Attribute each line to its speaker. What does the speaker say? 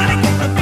Speaker 1: Everybody get the